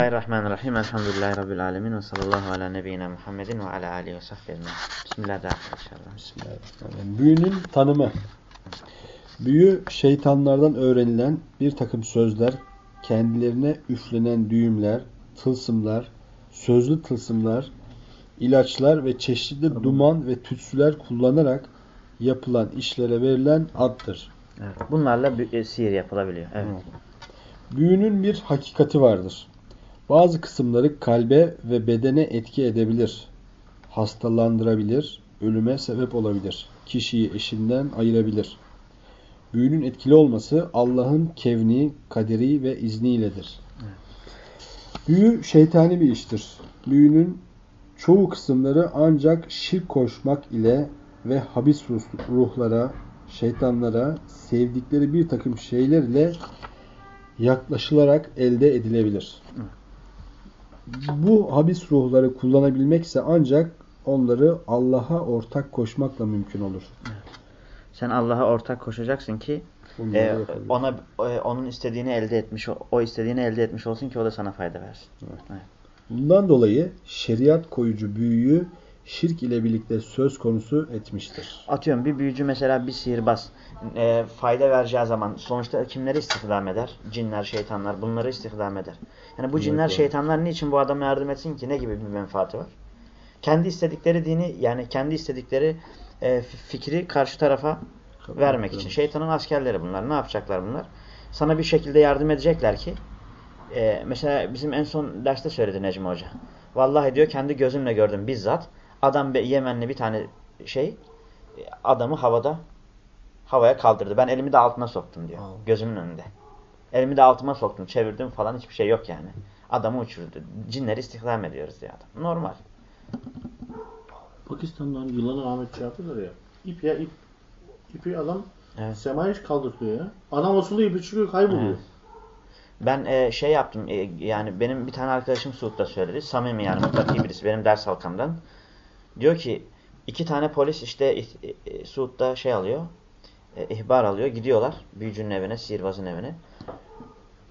Bismillahirrahmanirrahim. Elhamdülillahi Rabbil alemin. Ve sallallahu ala nebiyyina Muhammedin ve ala alihi ve sahbihi Bismillahirrahmanirrahim. Bismillahirrahmanirrahim. Büyünün tanımı. Büyü şeytanlardan öğrenilen bir takım sözler, kendilerine üflenen düğümler, tılsımlar, sözlü tılsımlar, ilaçlar ve çeşitli duman ve tütsüler kullanarak yapılan işlere verilen addır. Evet. Bunlarla e, sihir yapılabiliyor. Evet. Büyünün bir hakikati vardır. Bazı kısımları kalbe ve bedene etki edebilir. Hastalandırabilir, ölüme sebep olabilir. Kişiyi eşinden ayırabilir. Büyünün etkili olması Allah'ın kevni, kaderi ve izniyledir. Büyü şeytani bir iştir. Büyünün çoğu kısımları ancak şirk koşmak ile ve habis ruhlara, şeytanlara sevdikleri bir takım şeyler ile yaklaşılarak elde edilebilir. Bu habis ruhları kullanabilmekse ancak onları Allah'a ortak koşmakla mümkün olur. Sen Allah'a ortak koşacaksın ki e, ona e, onun istediğini elde etmiş, o istediğini elde etmiş olsun ki o da sana fayda versin. Evet. Evet. Bundan dolayı şeriat koyucu büyüyü şirk ile birlikte söz konusu etmiştir. Atıyorum bir büyücü mesela bir sihirbaz e, fayda vereceği zaman sonuçta kimleri istihdam eder? Cinler, şeytanlar bunları istihdam eder. Yani bu cinler, şeytanlar niçin bu adama yardım etsin ki? Ne gibi bir menfaati var? Kendi istedikleri dini yani kendi istedikleri e, fikri karşı tarafa Tabii, vermek için. Şeytanın askerleri bunlar. Ne yapacaklar bunlar? Sana bir şekilde yardım edecekler ki e, mesela bizim en son derste söyledi Necmi Hoca. Vallahi diyor kendi gözümle gördüm bizzat. Adam Yemenli bir tane şey adamı havada havaya kaldırdı. Ben elimi de altına soktum diyor. Allah. Gözümün önünde. Elimi de altıma soktum, çevirdim falan hiçbir şey yok yani. Adamı uçurdu. Cinleri istihdam ediyoruz diyor adam. Normal. Pakistan'dan yılanı Ahmet şey yapıyorlar ya. İp ya ip. İpi adam evet. semaya kaldırtıyor ya. Adam asılı ipi çıkıyor kayboluyor. Evet. Ben e, şey yaptım e, yani benim bir tane arkadaşım Suud'da söyledi. Samimi yani mutlaki birisi benim ders halkamdan. Diyor ki iki tane polis işte e, e, Suud'da şey alıyor. E, ihbar alıyor. Gidiyorlar büyücünün evine, sihirbazın evine.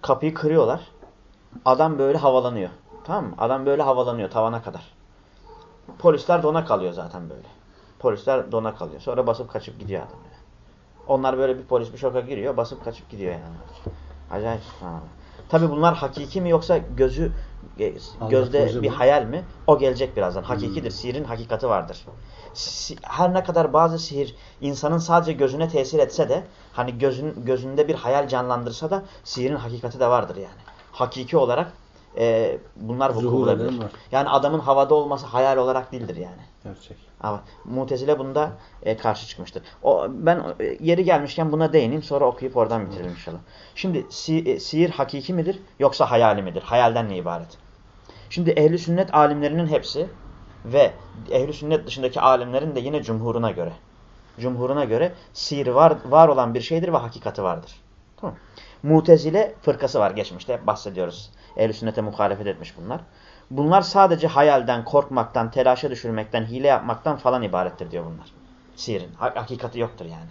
Kapıyı kırıyorlar. Adam böyle havalanıyor. Tamam mı? Adam böyle havalanıyor tavana kadar. Polisler dona kalıyor zaten böyle. Polisler dona kalıyor. Sonra basıp kaçıp gidiyor adam. Yani. Onlar böyle bir polis bir şoka giriyor. Basıp kaçıp gidiyor yani. Acayip. Tabi bunlar hakiki mi yoksa gözü e, gözde bir hayal mi? O gelecek birazdan. Hakikidir. Hmm. Sihirin hakikati vardır. Her ne kadar bazı sihir insanın sadece gözüne tesir etse de hani gözün gözünde bir hayal canlandırsa da sihirin hakikati de vardır yani. Hakiki olarak e, bunlar vuku bulabilir. Yani adamın havada olması hayal olarak değildir yani. Gerçek. Ama Mutezile bunda e, karşı çıkmıştır. O ben e, yeri gelmişken buna değineyim sonra okuyup oradan bitirelim inşallah. Şimdi si, e, sihir hakiki midir yoksa hayali midir? Hayalden ne ibaret? Şimdi ehli sünnet alimlerinin hepsi ve ehli sünnet dışındaki alimlerin de yine cumhuruna göre cumhuruna göre sihir var, var olan bir şeydir ve hakikati vardır. Tamam. Mutezile fırkası var geçmişte bahsediyoruz. Ehl-i sünnete muhalefet etmiş bunlar. Bunlar sadece hayalden, korkmaktan, telaşa düşürmekten, hile yapmaktan falan ibarettir diyor bunlar. Sihirin. Hakikati yoktur yani.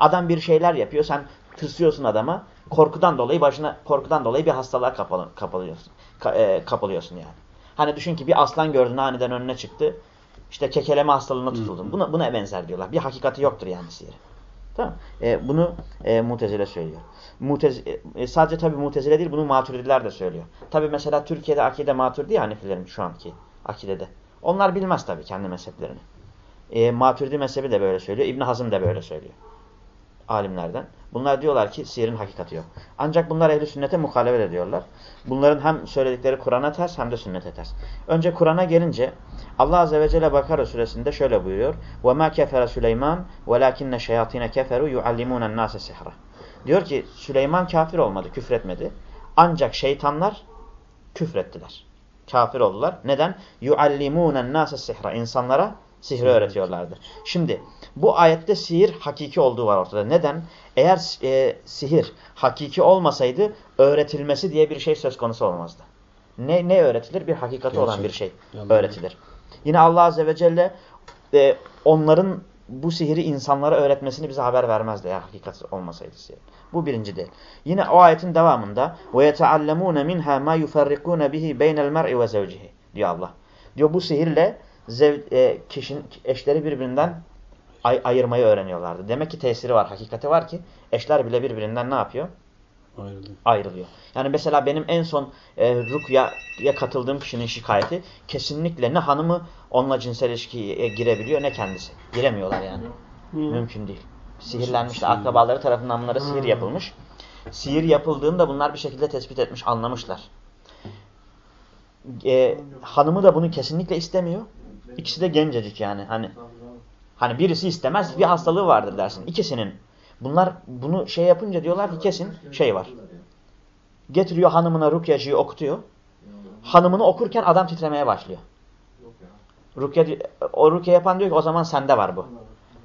Adam bir şeyler yapıyor, sen tırsıyorsun adama. Korkudan dolayı başına korkudan dolayı bir hastalığa kapalı, kapalıyorsun. Ka, e, kapalıyorsun yani. Hani düşün ki bir aslan gördün aniden önüne çıktı. İşte kekeleme hastalığına tutuldun. Buna, buna benzer diyorlar. Bir hakikati yoktur yani sihirin. Tamam e, Bunu e, Mutezile söylüyor. Mutez, e, sadece tabi Mutezile değil bunu Maturidiler de söylüyor. Tabi mesela Türkiye'de akide Maturidi ya Hanefilerin şu anki akidede. Onlar bilmez tabi kendi mezheplerini. E, Maturidi mezhebi de böyle söylüyor. İbn Hazım da böyle söylüyor alimlerden. Bunlar diyorlar ki sihirin hakikati yok. Ancak bunlar ehli sünnete muhalefet ediyorlar. Bunların hem söyledikleri Kur'an'a ters hem de sünnete ters. Önce Kur'an'a gelince Allah azze ve celle Bakara suresinde şöyle buyuruyor. "Ve ma kefere Süleyman velakinne şeyatine keferu yuallimunen nase sihra." Diyor ki Süleyman kafir olmadı, küfretmedi. Ancak şeytanlar küfrettiler. Kafir oldular. Neden? Yuallimunen nase sihra. İnsanlara sihri öğretiyorlardı. Şimdi bu ayette sihir hakiki olduğu var ortada. Neden? Eğer e, sihir hakiki olmasaydı öğretilmesi diye bir şey söz konusu olmazdı. Ne, ne öğretilir? Bir hakikati Gerçek. olan bir şey Yalan. öğretilir. Yine Allah Azze ve Celle e, onların bu sihiri insanlara öğretmesini bize haber vermezdi ya hakikat olmasaydı sihir. Bu birinci değil. Yine o ayetin devamında وَيَتَعَلَّمُونَ مِنْهَا مَا يُفَرِّقُونَ بِهِ بَيْنَ الْمَرْءِ وَزَوْجِهِ diyor Allah. Diyor bu sihirle zev, e, kişinin eşleri birbirinden ay, ayırmayı öğreniyorlardı. Demek ki tesiri var, hakikati var ki eşler bile birbirinden ne yapıyor? Ayrılıyor. Ayrılıyor. Yani mesela benim en son e, Rukya'ya katıldığım kişinin şikayeti kesinlikle ne hanımı onunla cinsel ilişkiye girebiliyor ne kendisi. Giremiyorlar yani. Mümkün değil. Sihirlenmişler. Akrabaları tarafından bunlara sihir yapılmış. Sihir yapıldığında bunlar bir şekilde tespit etmiş, anlamışlar. E, hanımı da bunu kesinlikle istemiyor. İkisi de gencecik yani. Hani hani birisi istemez bir hastalığı vardır dersin. İkisinin. Bunlar bunu şey yapınca diyorlar ki kesin şey var. Getiriyor hanımına rukyacıyı okutuyor. Hanımını okurken adam titremeye başlıyor. Rukye, o rukye yapan diyor ki o zaman sende var bu.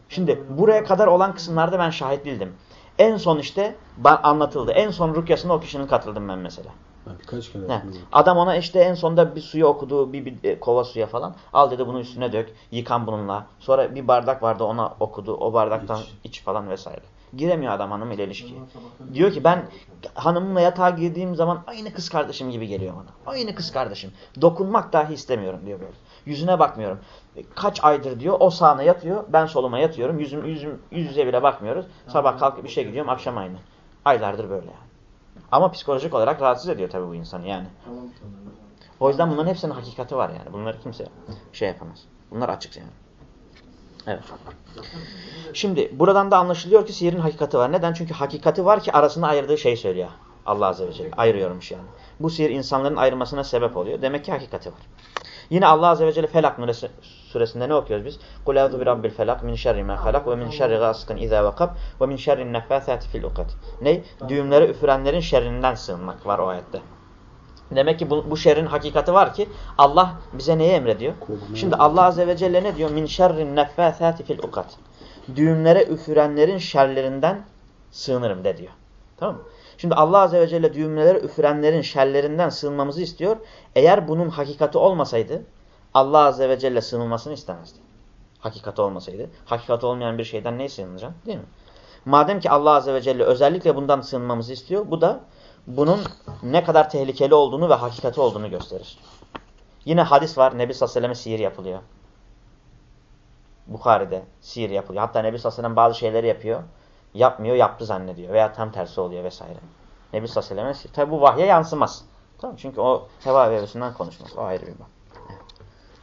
Şimdi buraya kadar olan kısımlarda ben şahit bildim. En son işte anlatıldı. En son rukyasına o kişinin katıldım ben mesela. Kaç kere He. Adam ona işte en sonda bir suyu okudu, bir, bir kova suya falan. Al dedi bunu üstüne dök, yıkan bununla. Sonra bir bardak vardı ona okudu, o bardaktan iç, iç falan vesaire. Giremiyor adam hanımıyla ilişkiye. Diyor ki ben hanımımla yatağa girdiğim zaman aynı kız kardeşim gibi geliyor bana. Aynı kız kardeşim. Dokunmak dahi istemiyorum diyor böyle. Yüzüne bakmıyorum. Kaç aydır diyor o sağına yatıyor, ben soluma yatıyorum. Yüzüm, yüzüm, yüz yüze bile bakmıyoruz. Sabah kalkıp işe gidiyorum, akşam aynı. Aylardır böyle yani. Ama psikolojik olarak rahatsız ediyor tabii bu insanı yani. O yüzden bunların hepsinin hakikati var yani. Bunları kimse şey yapamaz. Bunlar açık yani. Evet. Şimdi buradan da anlaşılıyor ki sihirin hakikati var. Neden? Çünkü hakikati var ki arasında ayırdığı şey söylüyor. Allah Azze ve Celle. Ayırıyormuş yani. Bu sihir insanların ayırmasına sebep oluyor. Demek ki hakikati var. Yine Allah Azze ve Celle Felak suresinde ne okuyoruz biz? قُلْ اَوْضُ بِرَبِّ الْفَلَقِ مِنْ شَرِّ مَا خَلَقْ وَمِنْ شَرِّ غَاسِقٍ اِذَا وَقَبْ وَمِنْ شَرِّ النَّفَّاثَاتِ فِي الْاُقَدِ Ne? Düğümlere üfürenlerin şerrinden sığınmak var o ayette. Demek ki bu, bu şerrin hakikati var ki Allah bize neyi emrediyor? Şimdi Allah Azze ve Celle ne diyor? مِنْ شَرِّ النَّفَّاثَاتِ فِي الْاُقَدِ Düğümlere üfürenlerin şerlerinden sığınırım de diyor. Tamam mı? Şimdi Allah Azze ve Celle düğümlere üfürenlerin şerlerinden sığınmamızı istiyor. Eğer bunun hakikati olmasaydı Allah Azze ve Celle sığınılmasını istemezdi. Hakikati olmasaydı. Hakikati olmayan bir şeyden neye sığınacaksın? Değil mi? Madem ki Allah Azze ve Celle özellikle bundan sığınmamızı istiyor. Bu da bunun ne kadar tehlikeli olduğunu ve hakikati olduğunu gösterir. Yine hadis var. Nebi sallallahu aleyhi ve sihir yapılıyor. Bukhari'de sihir yapılıyor. Hatta Nebi sallallahu aleyhi ve bazı şeyleri yapıyor. Yapmıyor, yaptı zannediyor. Veya tam tersi oluyor vesaire. Nebi sallallahu aleyhi ve sellem tabi bu vahye yansımaz. Tamam Çünkü o heva ve hevesinden konuşmaz. O ayrı bir bak. Evet.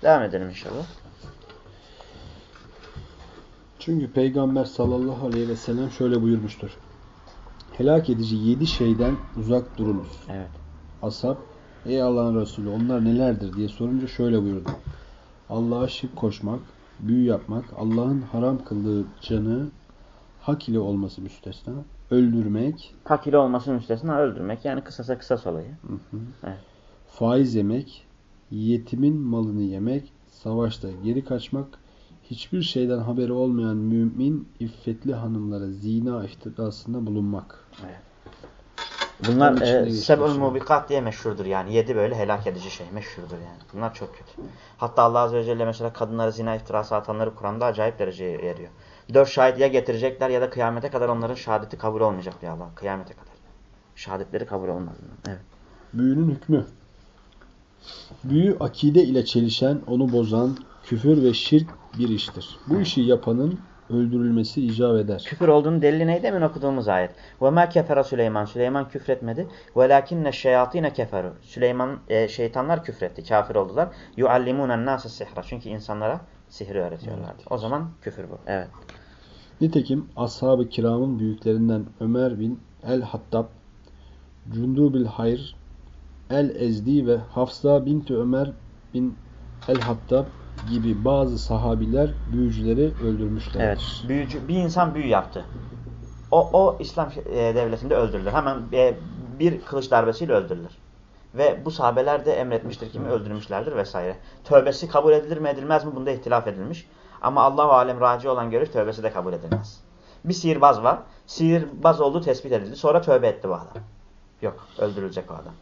Devam edelim inşallah. Çünkü Peygamber sallallahu aleyhi ve sellem şöyle buyurmuştur. Helak edici yedi şeyden uzak durunuz. Evet. Ashab, ey Allah'ın Resulü onlar nelerdir diye sorunca şöyle buyurdu. Allah'a şirk koşmak, büyü yapmak, Allah'ın haram kıldığı canı hak ile olması müstesna, öldürmek. Hak ile olması müstesna öldürmek. Yani kısasa kısas olayı. Hı hı. Evet. Faiz yemek, yetimin malını yemek, savaşta geri kaçmak, hiçbir şeyden haberi olmayan mümin iffetli hanımlara zina iftirasında bulunmak. Evet. Bunlar e, seb'ül mubikat diye meşhurdur yani. Yedi böyle helak edici şey meşhurdur yani. Bunlar çok kötü. Hatta Allah Azze ve Celle mesela kadınlara zina iftirası atanları Kur'an'da acayip dereceye eriyor. Dört şahit ya getirecekler ya da kıyamete kadar onların şehadeti kabul olmayacak diyor Allah. Kıyamete kadar. Şehadetleri kabul olmaz. Evet. Büyünün hükmü. Büyü akide ile çelişen, onu bozan, küfür ve şirk bir iştir. Bu işi yapanın öldürülmesi icap eder. Küfür olduğunu delili neydi? Demin okuduğumuz ayet. وَمَا كَفَرَ Süleyman. Süleyman küfretmedi. وَلَاكِنَّ الشَّيَاطِينَ كَفَرُوا Süleyman, e, şeytanlar küfretti, kafir oldular. يُعَلِّمُونَ النَّاسَ sihra. Çünkü insanlara sihri öğretiyorlardı. Evet. O zaman küfür bu. Evet. Nitekim ashab-ı kiramın büyüklerinden Ömer bin el-Hattab, Cundubil Hayr, el-Ezdi ve Hafsa binti Ömer bin el-Hattab gibi bazı sahabiler büyücüleri öldürmüşler. Evet. Büyücü, bir insan büyü yaptı. O, o İslam e, devletinde öldürülür. Hemen e, bir kılıç darbesiyle öldürülür. Ve bu sahabeler de emretmiştir kimi öldürmüşlerdir vesaire. Tövbesi kabul edilir mi edilmez mi bunda ihtilaf edilmiş. Ama Allah-u Alem raci olan görüş tövbesi de kabul edilmez. Bir sihirbaz var. Sihirbaz olduğu tespit edildi. Sonra tövbe etti bu adam. Yok. Öldürülecek o adam.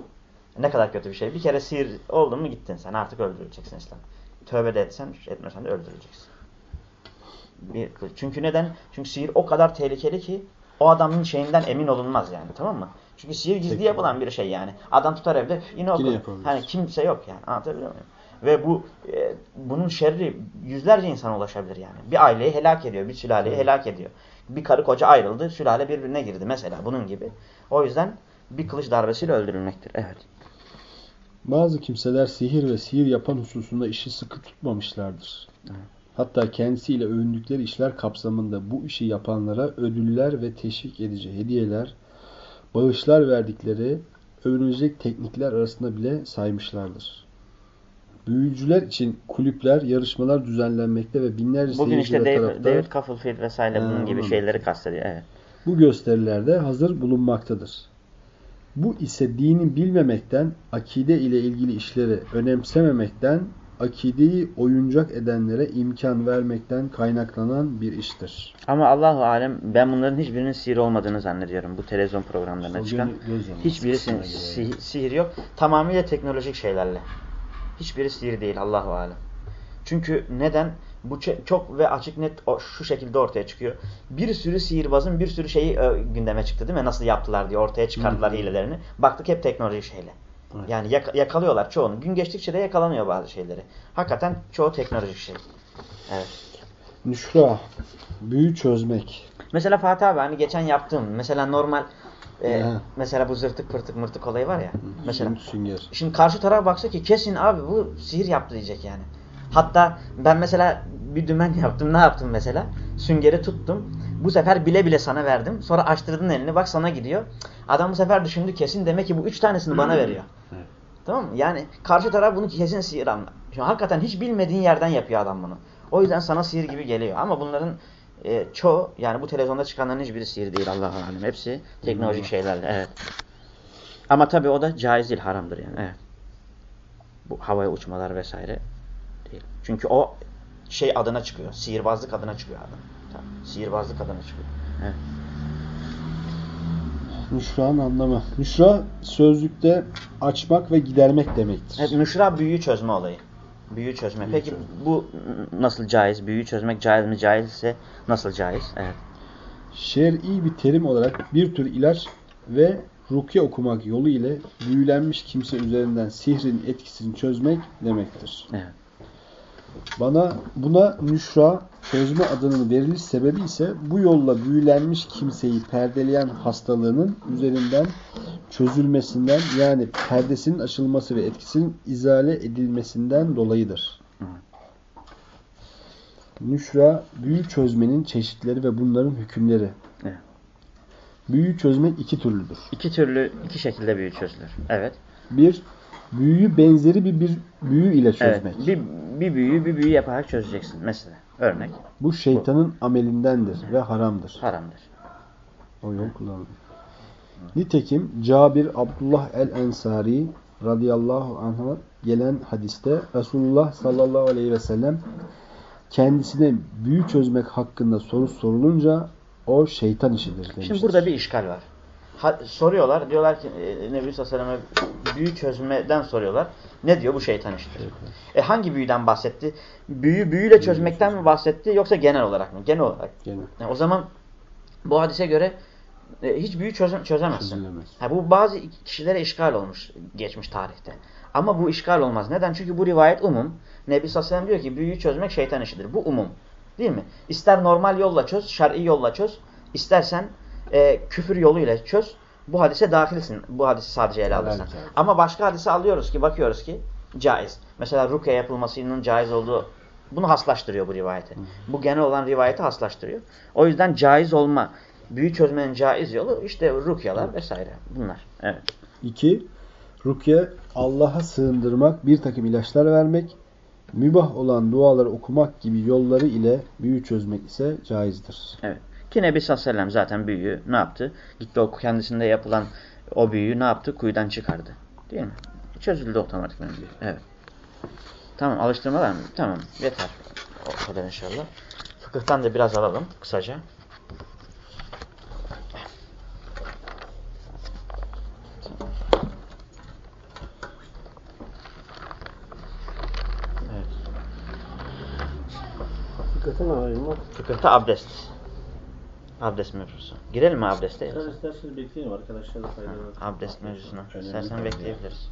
Ne kadar kötü bir şey. Bir kere sihir oldun mu gittin sen. Artık öldürüleceksin İslam. Tövbe de etsen etmesen de öldürüleceksin. Bir. Çünkü neden? Çünkü sihir o kadar tehlikeli ki o adamın şeyinden emin olunmaz yani tamam mı? Çünkü sihir gizli Peki. yapılan bir şey yani. Adam tutar evde yine okur. Hani kimse yok yani anlatabiliyor muyum? Ve bu e, bunun şerri yüzlerce insana ulaşabilir yani. Bir aileyi helak ediyor, bir sülaleyi helak ediyor. Bir karı koca ayrıldı, sülale birbirine girdi mesela bunun gibi. O yüzden bir kılıç darbesiyle öldürülmektir. Evet. Bazı kimseler sihir ve sihir yapan hususunda işi sıkı tutmamışlardır. Evet. Hatta kendisiyle övündükleri işler kapsamında bu işi yapanlara ödüller ve teşvik edici hediyeler, bağışlar verdikleri övünülecek teknikler arasında bile saymışlardır. Büyücüler için kulüpler, yarışmalar düzenlenmekte ve binlerce Bugün işte seyirci ve David, taraftar David Copperfield vesaire Ha, bunun gibi anladım. şeyleri kastediyor. Evet. bu gösterilerde hazır bulunmaktadır. Bu ise dini bilmemekten, akide ile ilgili işleri önemsememekten, akideyi oyuncak edenlere imkan vermekten kaynaklanan bir iştir. Ama Allahu alem ben bunların hiçbirinin sihir olmadığını zannediyorum bu televizyon programlarına çıkan. Hiçbirisinin sihir, sihir yok. Tamamıyla teknolojik şeylerle. Hiçbiri sihir değil Allahu alem. Çünkü neden? Bu çok ve açık net şu şekilde ortaya çıkıyor. Bir sürü sihirbazın bir sürü şeyi e, gündeme çıktı değil mi? Nasıl yaptılar diye ortaya çıkardılar Hı hilelerini. Baktık hep teknolojik şeyle. Evet. Yani yak- yakalıyorlar çoğunu. Gün geçtikçe de yakalanıyor bazı şeyleri. Hakikaten çoğu teknolojik şey. Evet. Nüşra, büyü çözmek. Mesela Fatih abi hani geçen yaptığım mesela normal e, Ha. mesela bu zırtık pırtık mırtık olayı var ya. Mesela Süng- Sünger. Şimdi karşı taraf baksa ki kesin abi bu sihir yaptı diyecek yani. Hatta ben mesela bir dümen yaptım. Ne yaptım mesela? Süngeri tuttum. Bu sefer bile bile sana verdim. Sonra açtırdın elini bak sana gidiyor. Adam bu sefer düşündü kesin demek ki bu üç tanesini bana veriyor. Evet. Tamam mı? Yani karşı taraf bunu kesin sihir anlar. Şimdi hakikaten hiç bilmediğin yerden yapıyor adam bunu. O yüzden sana sihir gibi geliyor. Ama bunların e, çoğu yani bu televizyonda çıkanların hiçbiri sihir değil Allah'a alem. Hepsi teknolojik şeylerle. Evet. Ama tabii o da caiz değil, haramdır yani. Evet. Bu havaya uçmalar vesaire değil. Çünkü o şey adına çıkıyor. Sihirbazlık adına çıkıyor adam. Tamam. Sihirbazlık adına çıkıyor. Evet. Nüşra'nın anlamı. Nüşra sözlükte açmak ve gidermek demektir. Evet, nüşra büyüyü çözme olayı. Büyü çözme. Büyü Peki çözme. bu nasıl caiz? Büyü çözmek caiz mi? Caizse nasıl caiz? Evet. Şer'i bir terim olarak bir tür ilaç ve rukiye okumak yolu ile büyülenmiş kimse üzerinden sihrin etkisini çözmek demektir. Evet. Bana buna nüşra çözme adının veriliş sebebi ise bu yolla büyülenmiş kimseyi perdeleyen hastalığının üzerinden çözülmesinden yani perdesinin açılması ve etkisinin izale edilmesinden dolayıdır. Nüşra büyü çözmenin çeşitleri ve bunların hükümleri. Evet. Büyü çözmek iki türlüdür. İki türlü, iki şekilde büyü çözülür. Evet. Bir, büyüyü benzeri bir, bir büyü ile çözmek. Evet. Bir, bir büyüyü bir büyü yaparak çözeceksin mesela. Örnek. Bu şeytanın amelindendir ve haramdır. Haramdır. O yol kullanılır. Nitekim Cabir Abdullah el-Ensari radıyallahu anh'a gelen hadiste Resulullah sallallahu aleyhi ve sellem kendisine büyü çözmek hakkında soru sorulunca o şeytan işidir demiştir. Şimdi burada bir işgal var. Soruyorlar. Diyorlar ki e, Nebi sallallahu aleyhi ve sellem'e büyü çözmeden soruyorlar. Ne diyor? Bu şeytan işidir. E hangi büyüden bahsetti? Büyü büyüyle çözmekten mi bahsetti yoksa genel olarak mı? Genel olarak. Gene E, o zaman bu hadise göre e, hiç büyü çözem çözemezsin. çözülemez. Ha, bu bazı kişilere işgal olmuş geçmiş tarihte. Ama bu işgal olmaz. Neden? Çünkü bu rivayet umum. Nebi sallallahu aleyhi ve sellem diyor ki büyüyü çözmek şeytan işidir. Bu umum. Değil mi? İster normal yolla çöz, şer'i yolla çöz. İstersen e, küfür yoluyla çöz. Bu hadise dahilsin. Bu hadisi sadece ele alırsan. Evet, evet. Ama başka hadise alıyoruz ki bakıyoruz ki caiz. Mesela rukiye yapılmasının caiz olduğu bunu haslaştırıyor bu rivayeti. Bu genel olan rivayeti haslaştırıyor. O yüzden caiz olma, büyü çözmenin caiz yolu işte rukyalar vesaire. Bunlar. Evet. 2. Rukiye Allah'a sığındırmak, bir takım ilaçlar vermek, mübah olan duaları okumak gibi yolları ile büyü çözmek ise caizdir. Evet. Ki Nebi sallallahu aleyhi ve sellem zaten büyüyü ne yaptı? Gitti o kendisinde yapılan o büyüyü ne yaptı? Kuyudan çıkardı. Değil mi? Çözüldü otomatikman büyü. Evet. Tamam alıştırmalar mı? Tamam. Yeter. O kadar inşallah. Fıkıhtan da biraz alalım kısaca. Evet. Fıkıhta ne alayım bak. Fıkıhta abdest. Abdest mevzusu. Girelim mi abdeste? Sen isterseniz bekleyin arkadaşlar da Ha, faydalanır. abdest mevzusuna. İstersen bekleyebiliriz.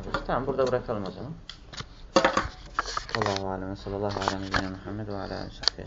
Abdest. Tamam burada bırakalım o zaman. Allahu alem sallallahu aleyhi ve Muhammed ve ala aleyhi.